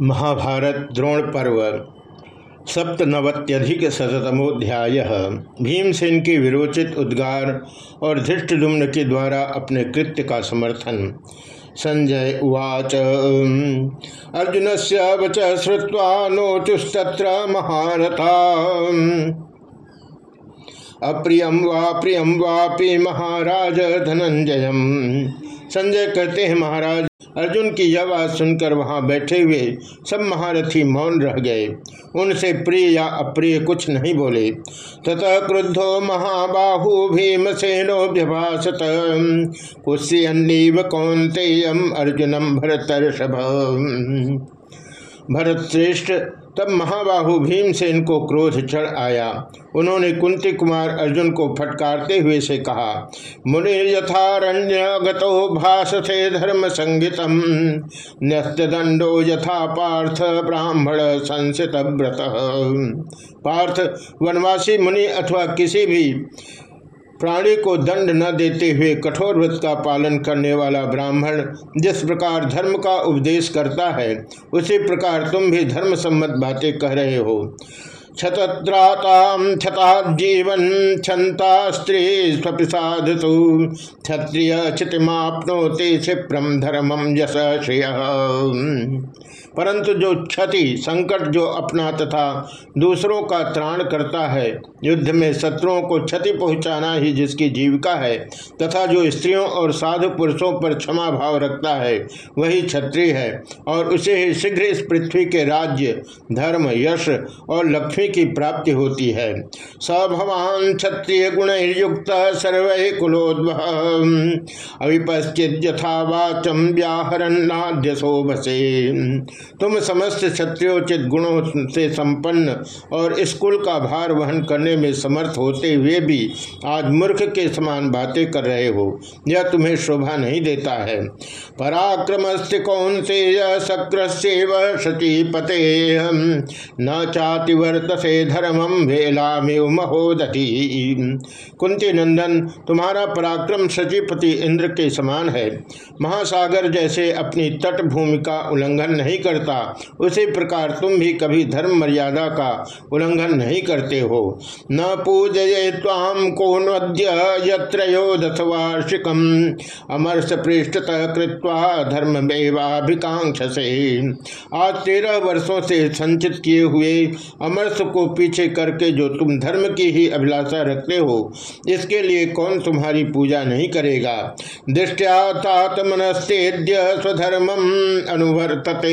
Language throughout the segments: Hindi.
महाभारत द्रोण पर्व सप्तनवत्यधिक शतमोध्याय भीमसेन के विरोचित उद्गार और धृष्टदुम्न के द्वारा अपने कृत्य का समर्थन। संजय उवाच अर्जुन से वच श्रुवा नोचुस्तत्र महारथा। अप्रियम वा प्रियम वापि महाराज धनंजय संजय कहते हैं, महाराज अर्जुन की यह बात सुनकर वहाँ बैठे हुए सब महारथी मौन रह गए। उनसे प्रिय या अप्रिय कुछ नहीं बोले। ततः क्रुद्धो महाबाहु भीमसेनोभ्यभाषत कुश्यन्नीव कौंतेयम अर्जुनम भरतर्षभ। भरत श्रेष्ठ तब महाबाहु भीमसेन को क्रोध चढ़ आया। उन्होंने कुंती कुमार अर्जुन को फटकारते हुए से कहा, मुनि यथारण्य गतो भाषसे धर्म संगीतम न्यस्त दंडो यथा पार्थ ब्राह्मण संसित व्रत पार्थ, वनवासी मुनि अथवा किसी भी प्राणी को दंड न देते हुए कठोर व्रत का पालन करने वाला ब्राह्मण जिस प्रकार धर्म का उपदेश करता है, उसी प्रकार तुम भी धर्म सम्मत बातें कह रहे हो। क्षतत्राताम क्षता जीवन क्षंता स्त्री स्वपिसाधु क्षत्रिय क्षितिमापनोते क्षिप्रम धर्मम यश श्रेय। परंतु जो क्षति, संकट जो अपना तथा दूसरों का त्राण करता है, युद्ध में शत्रुओं को क्षति पहुंचाना ही जिसकी जीविका है, तथा जो स्त्रियों और साधु पुरुषों पर क्षमा भाव रखता है, वही क्षत्रिय है। और उसे ही शीघ्र इस पृथ्वी के राज्य, धर्म, यश और लक्ष्मी की प्राप्ति होती है। स भवान क्षत्रिय गुण युक्त सर्व कुलोद्भ अविपश्चित यथा वाचम व्याहरणाद्य शोभसे तुम समस्त क्षत्रियोचित गुणों से संपन्न और स्कूल का भार वहन करने में समर्थ होते हुए भी आज मूर्ख के समान बातें कर रहे हो। यह तुम्हें शोभा नहीं देता है। पराक्रमस्ति कौन से शची पते न चाति वर्तसे धर्मम वेलामेव कुंती नंदन, तुम्हारा पराक्रम सचिपति इंद्र के समान है। महासागर जैसे अपनी तट भूमि का उल्लंघन नहीं कर करता, उसी प्रकार तुम भी कभी धर्म मर्यादा का उल्लंघन नहीं करते हो। न पूजये ताम कौनद्य यत्रोदथ अमरस पृष्ठतः कृत्वा धर्म मेवाभिकांक्ष से आज तेरह वर्षों से संचित किए हुए अमरस को पीछे करके जो तुम धर्म की ही अभिलाषा रखते हो, इसके लिए कौन तुम्हारी पूजा नहीं करेगा? दृष्टिया तात मनस्तेद्य स्वधर्म अनुवर्तते।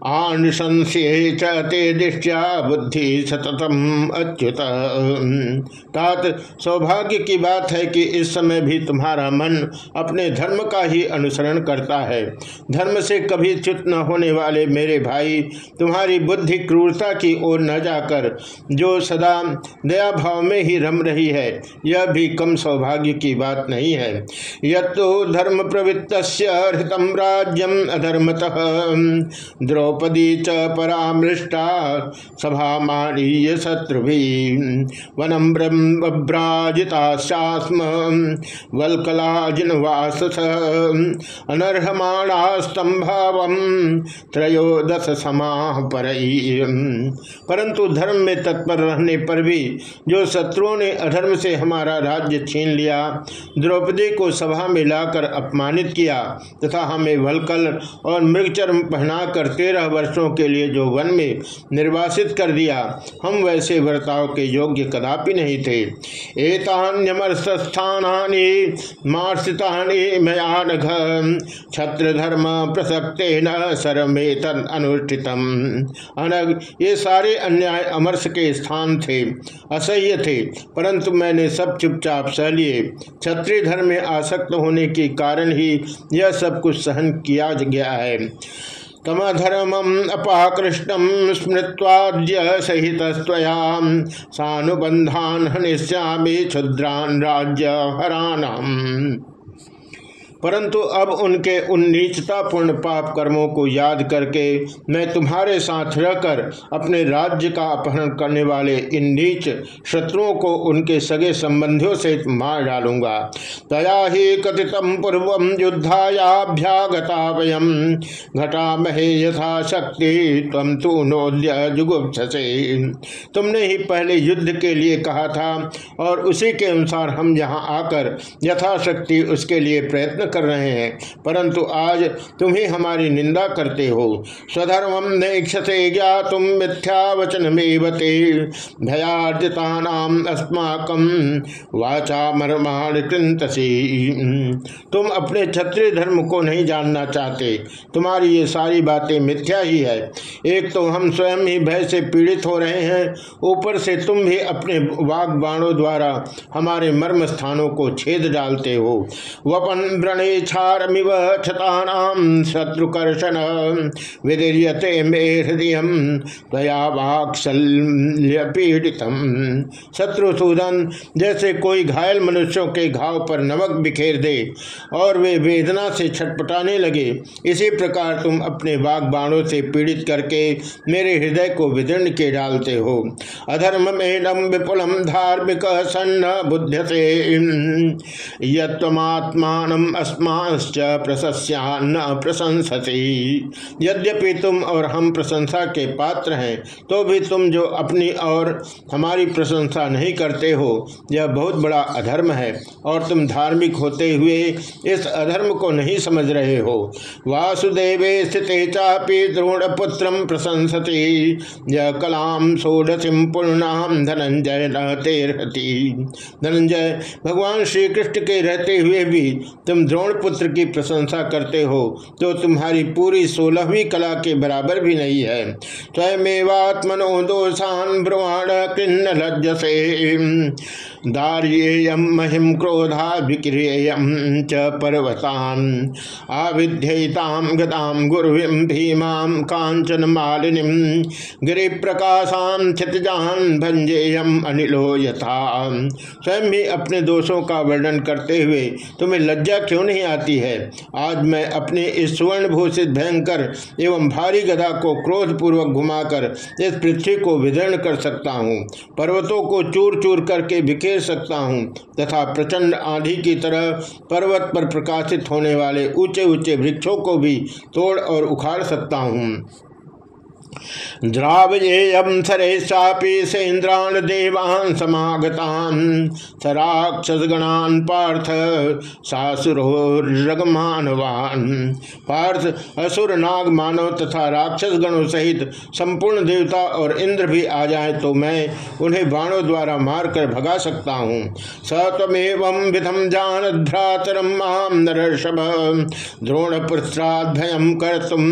आनुशंस्य ते दृष्टिया बुद्धि सततम अच्युत। तात, सौभाग्य की बात है कि इस समय भी तुम्हारा मन अपने धर्म का ही अनुसरण करता है। धर्म से कभी च्युत न होने वाले मेरे भाई, तुम्हारी बुद्धि क्रूरता की ओर न जाकर, जो सदा दया भाव में ही रम रही है, यह भी कम सौभाग्य की बात नहीं है। तो धर्म प्रवृत्त हृतम राज्यम अधर्मतः। द्रौ द्रौपदी च परामृष्टा सभा मारीय शत्रु वनम ब्रह्मभ्राजितास्म वल्कलाजिनवास अनर्हमाणा स्तंभाव त्रयोदश समाह पर परंतु धर्म में तत्पर रहने पर भी जो शत्रुओं ने अधर्म से हमारा राज्य छीन लिया, द्रौपदी को सभा में लाकर अपमानित किया, तथा हमें वलकल और मृगचर्म पहनाकर तेरह तेरह वर्षों के लिए जो वन में निर्वासित कर दिया, हम वैसे वर्ताव के योग्य कदापि नहीं थे। छत्र धर्म प्रसक्ते न सरमेत अनुष्ठितम। अनग ये सारे अन्याय अमरस के स्थान थे, असह्य थे, परंतु मैंने सब चुपचाप सह लिए। क्षत्रिय धर्म में आसक्त होने के कारण ही यह सब कुछ सहन किया गया है। तमधर्मम अपाकृष्टम स्मृत्वाद्य सहित सानुबंधान हनिष्यामी क्षुद्रान राज्य हरानम परंतु अब उनके उन नीचतापूर्ण पाप कर्मों को याद करके मैं तुम्हारे साथ रहकर अपने राज्य का अपहरण करने वाले इन नीच शत्रुओं को उनके सगे संबंधियों से मार डालूँगा। तया ही कथितम पूर्व युद्धायाभ्यागता वयम। घटा महे यथा शक्ति तम तू नोद्य जुगुप्से तुमने ही पहले युद्ध के लिए कहा था और उसी के अनुसार हम यहाँ आकर यथाशक्ति उसके लिए प्रयत्न कर रहे हैं। परंतु आज तुम ही हमारी निंदा करते हो। स्वधर्म नेक्षसे तुम मिथ्या वचन मेवते भयार्जिता अस्माकम वाचा मरमाण कृंतसी तुम अपने क्षत्रिय धर्म को नहीं जानना चाहते। तुम्हारी ये सारी बातें मिथ्या ही है। एक तो हम स्वयं ही भय से पीड़ित हो रहे हैं। ऊपर से तुम भी अपने वाग बाणों द्वारा हमारे मर्म स्थानों को छेद डालते हो। वपन क्षारमिव क्षतानाम शत्रुकर्षण। विदीयते मे हृदय दया वाक्सल्य पीड़ितम शत्रुसूदन, जैसे कोई घायल मनुष्यों के घाव पर नमक बिखेर दे और वे वेदना से छटपटाने लगे, इसी प्रकार तुम अपने बाग बाणों से पीड़ित करके मेरे हृदय को विदीर्ण के डालते हो। अधर्म में विपुलम धार्मिक सन्न बुद्ध से यत्मात्मान अस्माश्च प्रशस्यान्न प्रशंसती। यद्यपि तुम और हम प्रशंसा के पात्र हैं तो भी तुम जो अपनी और हमारी प्रशंसा नहीं करते हो, यह बहुत बड़ा अधर्म है, और तुम धार्मिक होते हुए इस अधर्म को नहीं समझ रहे हो। वासुदेवे स्थित चापी द्रोण पुत्र प्रशंसती। यह कलाम षोडशीम पूर्णाम धनंजय रहती धनंजय, भगवान श्री कृष्ण के रहते हुए भी तुम द्रोण पुत्र की प्रशंसा करते हो तो तुम्हारी पूरी सोलहवीं कला के बराबर भी नहीं है। स्वयमेवात्मनो दोषान ब्रवाण कृष्ण लज्जसे दार्येयम महिम क्रोधा विक्रियम च पर्वतान। आविध्यताम गताम गुरुविम भीमाम कांचन मालिनीम गिरि प्रकाशान क्षितजान भंजेयम अनिलो यथा। स्वयं भी अपने दोषों का वर्णन करते हुए तुम्हें लज्जा क्यों नहीं आती है? आज मैं अपने इस स्वर्ण भूषित भयंकर एवं भारी गधा को क्रोध पूर्वक घुमाकर इस पृथ्वी को विदर्ण कर सकता हूँ। पर्वतों को चूर चूर करके बिखेर घेर सकता हूँ तथा प्रचंड आंधी की तरह पर्वत पर प्रकाशित होने वाले ऊँचे ऊँचे वृक्षों को भी तोड़ और उखाड़ सकता हूँ। द्रावयेयम सरेशापि सेन्द्रान देवान समागतान। सराक्षसगणान पार्थ सासुरोगमानवान पार्थ असुर नाग मानव तथा राक्षस गणों सहित संपूर्ण देवता और इंद्र भी आ जाए तो मैं उन्हें बाणों द्वारा मारकर भगा सकता हूँ। स तमेव विधम जान भ्रातरम माम नरषभ द्रोण पुत्राभयम कर तुम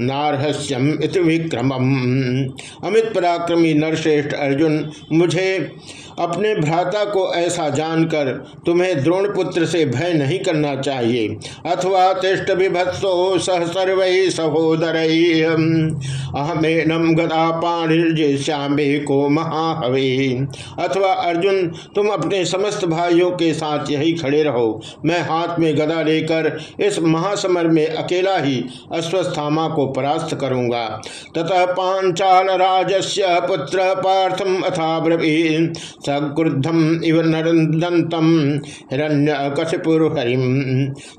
नारहस्यम इत विक्रमम अमित पराक्रमी नरश्रेष्ठ अर्जुन मुझे अपने भ्राता को ऐसा जानकर तुम्हें द्रोणपुत्र से भय नहीं करना चाहिए। अथवा तिष्ट विभत्सो सह सर्व सहोदर। अहमेनम गदा पाणिर्जेश्यामे को महाहवे। अथवा अर्जुन, तुम अपने समस्त भाइयों के साथ यही खड़े रहो। मैं हाथ में गदा लेकर इस महासमर में अकेला ही अश्वस्थामा को परास्त करूँगा। ततः पांचाल राजस्य पुत्र पार्थम अथा सक्रुद्धम इव नरदंतम हिरण्य कशपुर हरिम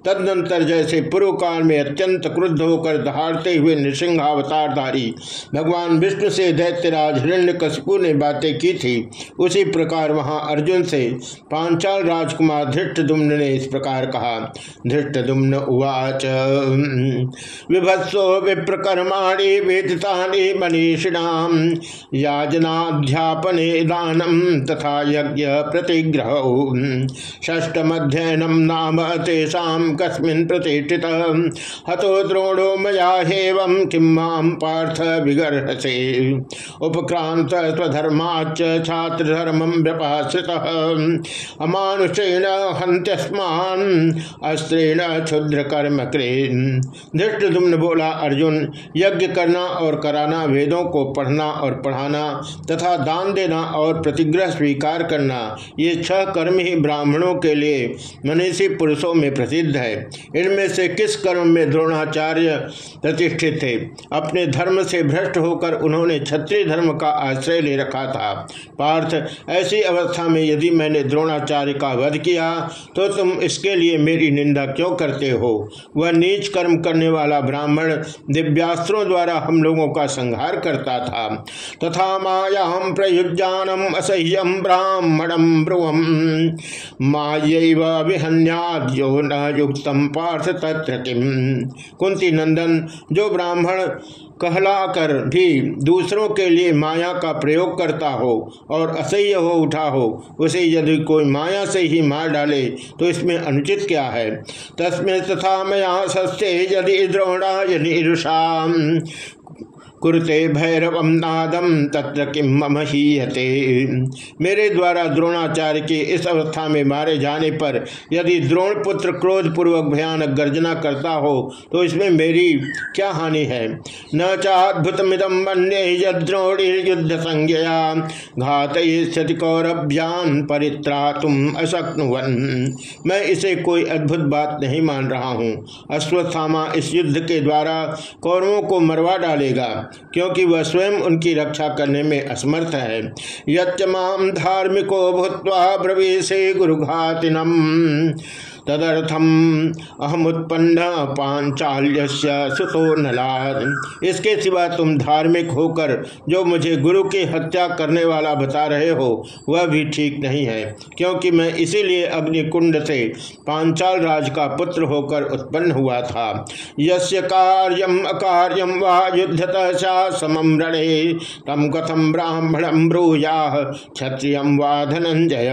तदनंतर जैसे पूर्व काल में अत्यंत क्रुद्ध होकर दहाड़ते हुए नृसिंहावतारधारी भगवान विष्णु से दैत्यराज हिरण्य कशपु ने बातें की थी। उसी प्रकार वहाँ अर्जुन से पांचाल राजकुमार धृष्ट दुम्न ने इस प्रकार कहा धृष्ट दुम्न उवाच। विभत्सो विप्रकर्माणी वेदिता मनीषिणाम याजनाध्यापने दानम तथा यज्ञ प्रतिग्रह। षष्टमध्ययनम नाम तेषा कस्मिन् प्रतिष्ठित। हतो द्रोणो मया हेवं किं पार्थ विगर्हसे। उपक्रांत स्वधर्माच्च छात्रधर्मं व्यपाश्रितः। अमानुषेण हन्त्यस्मान्, अस्त्रेण क्षुद्र कर्म क्रेन। धृष्ट दुम्न बोला, अर्जुन, यज्ञ करना और कराना, वेदों को पढ़ना और पढ़ाना तथा दान देना और प्रतिग्रह स्वीकार करना, ये छह कर्म ही ब्राह्मणों के लिए मनीषी पुरुषों में प्रसिद्ध है। इनमें से किस कर्म में द्रोणाचार्य प्रतिष्ठित थे? अपने धर्म से भ्रष्ट होकर उन्होंने क्षत्रिय धर्म का आश्रय ले रखा था। पार्थ, ऐसी अवस्था में यदि मैंने द्रोणाचार्य का वध किया तो तुम इसके लिए मेरी निंदा क्यों करते हो? वह नीच कर्म करने वाला ब्राह्मण दिव्यास्त्रों द्वारा हम लोगों का संहार करता था। तथा मायाम प्रयुजानम असह्यम। ब्राह्मणम ब्रुवम मायव विहन्याद्यो न युक्तम पार्थ तत्र किम कुंती नंदन, जो ब्राह्मण कहलाकर भी दूसरों के लिए माया का प्रयोग करता हो और असह्य हो उठा हो, उसे यदि कोई माया से ही मार डाले तो इसमें अनुचित क्या है? तस्में तथा मया सस्ते यदि द्रोणा यदि कुरते भैरव नादम तत्र किम मम हीयते। मेरे द्वारा द्रोणाचार्य के इस अवस्था में मारे जाने पर यदि द्रोण पुत्र क्रोध पूर्वक भयानक गर्जना करता हो तो इसमें मेरी क्या हानि है? न चाद्भुतमिदम मन्ये यद्रोणी युद्ध संज्ञया घात कौरभ्यान परित्रा तुम अशक्नुवन। मैं इसे कोई अद्भुत बात नहीं मान रहा हूँ। अश्वत्थामा इस युद्ध के द्वारा कौरवों को मरवा डालेगा। क्योंकि वह स्वयं उनकी रक्षा करने में असमर्थ है। यमाम धार्मिको भूत ब्रवीसे गुरुघातिनम। तदर्थम अहमुत्पन्न पांचाल्य सुतो नलाद इसके सिवा तुम धार्मिक होकर जो मुझे गुरु की हत्या करने वाला बता रहे हो, वह भी ठीक नहीं है, क्योंकि मैं इसीलिए अग्निकुंड से पांचाल राज का पुत्र होकर उत्पन्न हुआ था। यस्य कार्यम अकार्यम वा युद्धत समम रणे तम कथम ब्राह्मणम ब्रूया क्षत्रिय वा धनंजय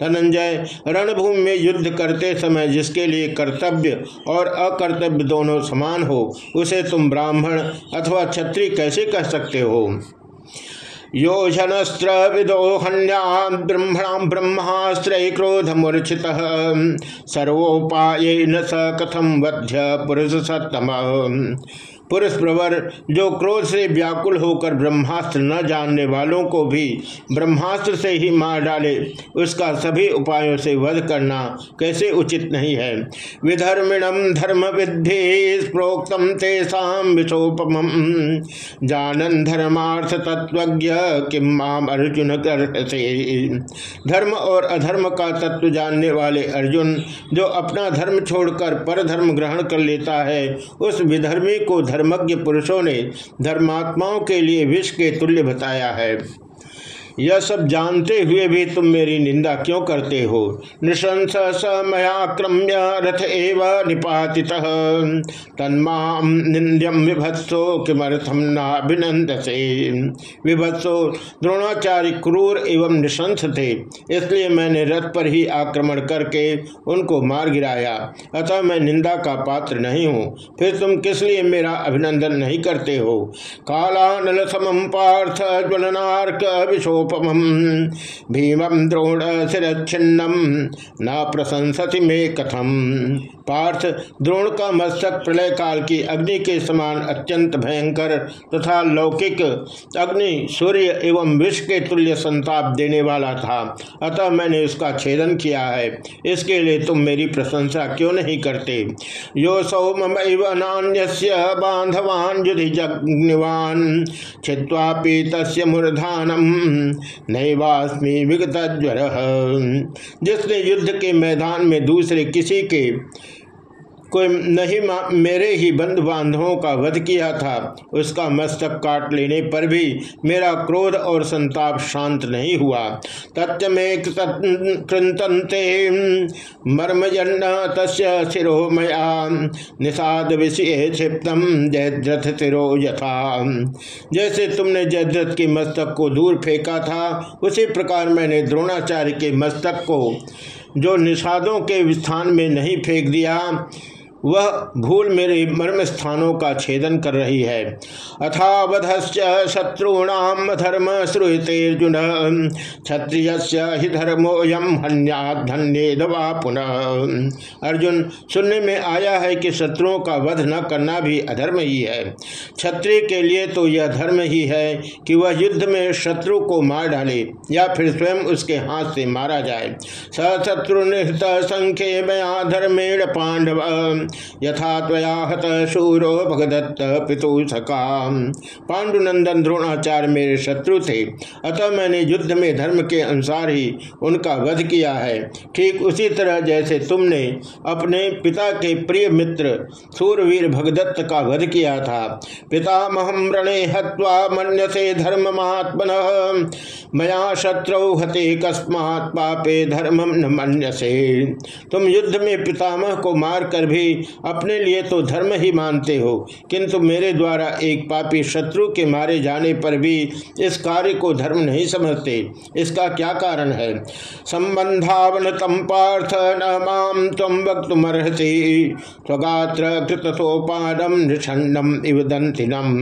धनंजय रणभूमि में युद्ध कर करते समय जिसके लिए कर्तव्य और अकर्तव्य दोनों समान हो, उसे तुम ब्राह्मण अथवा क्षत्रिय कैसे कह सकते हो? योजनस्त्र विदोहन्या ब्रह्मणाम ब्रह्मास्त्र क्रोध मूर्छित। सर्वोपाय न स कथम वध्य पुरुष सत्तम। पुरुष प्रवर जो क्रोध से व्याकुल होकर ब्रह्मास्त्र न जानने वालों को भी ब्रह्मास्त्र से ही मार डाले, उसका सभी उपायों से वध करना कैसे उचित नहीं है? विधर्मिणम धर्म विद्धि प्रोक्तम तेसाम विशोपम। जानन धर्मार्थ तत्वज्ञ किम अर्जुन कर धर्म और अधर्म का तत्व जानने वाले अर्जुन, जो अपना धर्म छोड़कर पर धर्म ग्रहण कर लेता है, उस विधर्मी को धर्म धर्मज्ञ पुरुषों ने धर्मात्माओं के लिए विष के तुल्य बताया है। यह सब जानते हुए भी तुम मेरी निंदा क्यों करते हो? निशंस स मयाक्रम्य रथ एव निपाति तन्माम विभत्सो किमर्थम नाभिनंद से विभत्सो द्रोणाचार्य क्रूर एवं निशंस थे, इसलिए मैंने रथ पर ही आक्रमण करके उनको मार गिराया। अतः मैं निंदा का पात्र नहीं हूँ। फिर तुम किस लिए मेरा अभिनंदन नहीं करते हो? कालानल समम पार्थ ज्वलनार्क विशोभ रूपम भीमम द्रोण शिरच्छिन्नम न प्रशंसति में कथम। पार्थ द्रोण का मस्तक प्रलय काल की अग्नि के समान अत्यंत भयंकर तथा लौकिक अग्नि, सूर्य एवं विष के तुल्य संताप देने वाला था। अतः मैंने उसका छेदन किया है। इसके लिए तुम मेरी प्रशंसा क्यों नहीं करते? यो सौम नान्य बांधवान युधि जग्निवान छिवापी तस् मूर्धानम। नैवास्मी विगत ज्वर जिसने युद्ध के मैदान में दूसरे किसी के कोई नहीं मेरे ही बंधु बांधवों का वध किया था। उसका मस्तक काट लेने पर भी मेरा क्रोध और संताप शांत नहीं हुआ। तत्व में कृतंते मया निषाद विषय क्षिप्तम जयद्रथ शिरो यथा। जैसे तुमने जयद्रथ के मस्तक को दूर फेंका था, उसी प्रकार मैंने द्रोणाचार्य के मस्तक को, जो निषादों के स्थान में नहीं फेंक दिया वह भूल मेरे मर्म स्थानों का छेदन कर रही है। अथावधश्च शत्रुणाम धर्म श्रुतेर्जुन क्षत्रिय ही धर्मोयम हन्या धन्य दवा पुनः। अर्जुन, सुनने में आया है कि शत्रुओं का वध न करना भी अधर्म ही है। क्षत्रिय के लिए तो यह धर्म ही है कि वह युद्ध में शत्रु को मार डाले या फिर स्वयं उसके हाथ से मारा जाए। सशत्रु निहत संख्य मया धर्मेण पांडव। यथा हत शूरो भगदत्त पितु सका पांडुनंदन द्रोणाचार्य मेरे शत्रु थे। अतः मैंने युद्ध में धर्म के अनुसार ही उनका वध किया है। ठीक उसी तरह जैसे तुमने अपने पिता के प्रिय मित्र सूरवीर भगदत्त का वध किया था। पितामहम रणे हत्वा मन्यसे धर्म महात्मन मया शत्रु हते कस्मात् पापे धर्मम न मन्यसे। तुम युद्ध में पितामह को मार कर भी अपने लिए तो धर्म ही मानते हो, किंतु मेरे द्वारा एक पापी शत्रु के मारे जाने पर भी इस कार्य को धर्म नहीं समझते। इसका क्या कारण है? संबंधावनतम पार्थ न माम तम वक्तुमर्हति स्वगात्र कृतसोपानम निषण्डम इव दंतिनम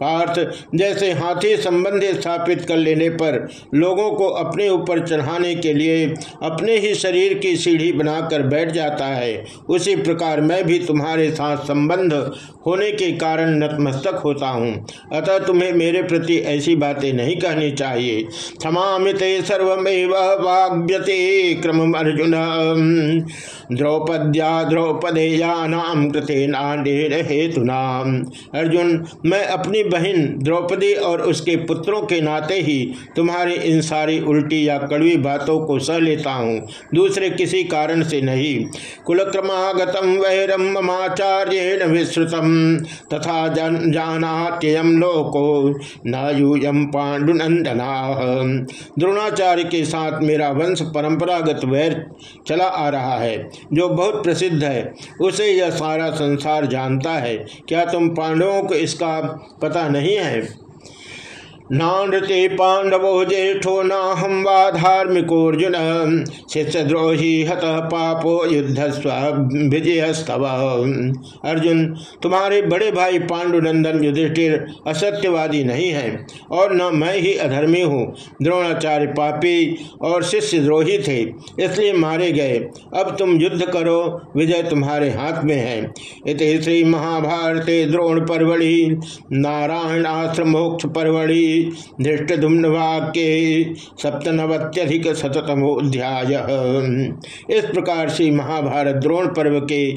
पार्थ, जैसे हाथी संबंध स्थापित कर लेने पर लोगों को अपने ऊपर चढ़ाने के लिए अपने ही शरीर की सीढ़ी बनाकर बैठ जाता है, उसी प्रकार मैं भी तुम्हारे साथ संबंध होने के कारण नतमस्तक होता हूँ। अतः तुम्हें मेरे प्रति ऐसी बातें नहीं कहनी चाहिए। क्षमामित सर्वमेव वाग्यते क्रम अर्जुन द्रौपद्या द्रौपदेयानाम कृते नाडेर हेतुनाम अर्जुन, मैं अपनी बहन द्रौपदी और उसके पुत्रों के नाते ही तुम्हारी इन सारी उल्टी या कड़वी बातों को सह लेता हूँ। दूसरे किसी कारण से नहीं। कुलक्रमागतम वैरम ममाचार्येण विश्रुतम तथा जन जानात्ययम लोको न यूयम पांडुनंदना द्रोणाचार्य के साथ मेरा वंश परंपरागत वैर चला आ रहा है, जो बहुत प्रसिद्ध है, उसे यह सारा संसार जानता है। क्या तुम पांडवों को इसका पता नहीं है? नानृते पांडवो ज्येष्ठो न हम वा धार्मिकोर्जुन शिष्यद्रोही हत पापो युद्ध विजयस्तव अर्जुन, तुम्हारे बड़े भाई पांडुनंदन युधिष्ठिर असत्यवादी नहीं है, और न मैं ही अधर्मी हूँ। द्रोणाचार्य पापी और शिष्य द्रोही थे, इसलिए मारे गए। अब तुम युद्ध करो, विजय तुम्हारे हाथ में है। इत श्री महाभारते द्रोण परवड़ी नारायणाश्रम मोक्ष परवड़ी। धृष्टुम्न वाक्य सप्तनवत्यधिक शतमोध्याय इस प्रकार से महाभारत द्रोण पर्व के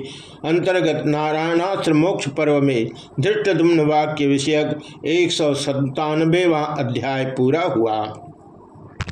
अंतर्गत नारायणास्त्र मोक्ष पर्व में धृष्टुम्न वाक्य विषयक एक सौ अध्याय पूरा हुआ।